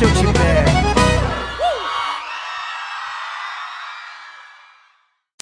searching